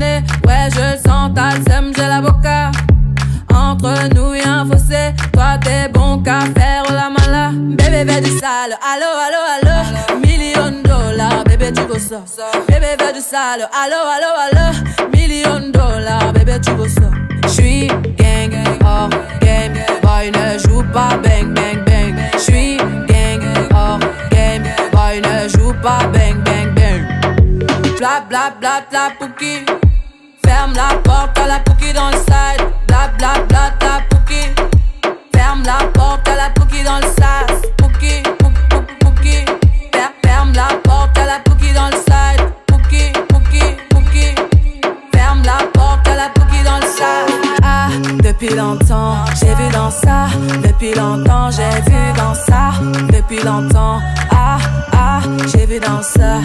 Ouais, je sens, ta le seum, j'ai l'avocat. Entre nous y un fossé, toi t'es bon qu'à faire la mala. Bébé, bébé du sale, allo, allo, allo. Million dollars, bébé, tu veux ça. Bébé, bébé du sale, allo, allo, allo. Million dollars, bébé, tu veux ça. J'suis gang, hors game. Boy, ne joue pas bang, bang, bang. J'suis gang, hors game. Boy, ne joue pas bang, bang, bang. Bla, bla, bla, bla, pouki. Ferme la porte à la pouki dans le side. Bla, bla, bla, bla, pouki. Ferme la porte à la pouki dans le sas. Pouki, pouki. Fer- Ferme la porte à la pouki dans le side. Pouki, pouki, pouki. Ferme la porte à la pouki dans le sas. Ah, depuis longtemps, j'ai vu dans ça. Depuis longtemps, j'ai vu dans ça. Depuis longtemps, ah, ah, j'ai vu dans ça.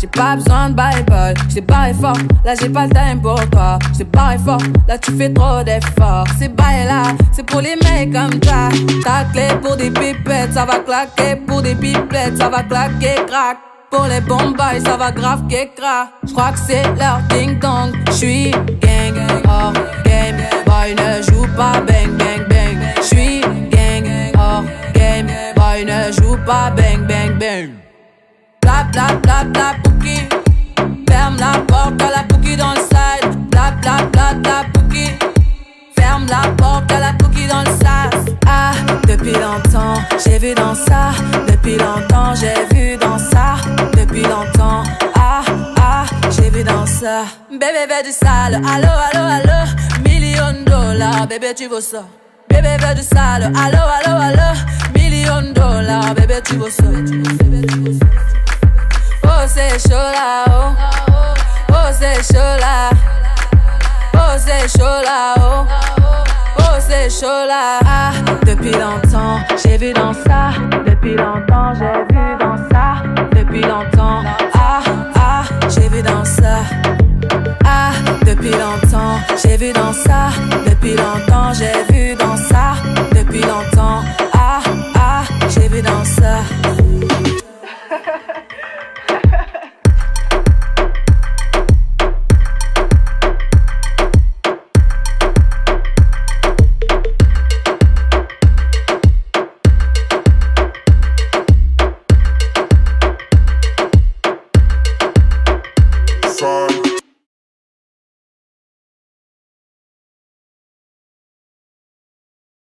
J'ai pas besoin de bye bye. J't'ai barré fort, là j'ai pas le time pour toi. J't'ai barré fort, là tu fais trop d'efforts. C'est bye là, c'est pour les mecs comme toi. Ta clé pour des pipettes, ça va claquer. Pour des pipettes, ça va claquer, crack. Pour les bombes, ça va grave crack. J'crois que c'est leur ding dong. J'suis gang, hors game. Boy ne joue pas bang bang bang. J'suis gang, hors game. Boy ne joue pas bang bang bang. Bla Ferme la porte à la pouki dans le side Bla Ferme la porte à la pouki dans le sas Ah, depuis longtemps, j'ai vu dans ça. Depuis longtemps, j'ai vu dans ça. Depuis longtemps, ah, ah, j'ai vu dans ça. Bébé veut du sale, allo, allo, allo Million de dollars, bébé tu veux ça. Bébé veut du sale, allo, allo, allo Million de dollars, bébé tu veux ça Chaud là, oh c'est chaud là Oh Ah, depuis longtemps, j'ai vu dans ça. Depuis longtemps, j'ai vu dans ça. Depuis longtemps, ah, ah, j'ai vu dans ça. Ah, depuis longtemps, j'ai vu dans ça. Depuis longtemps, j'ai vu dans ça. Depuis longtemps, ah, ah, j'ai vu dans ça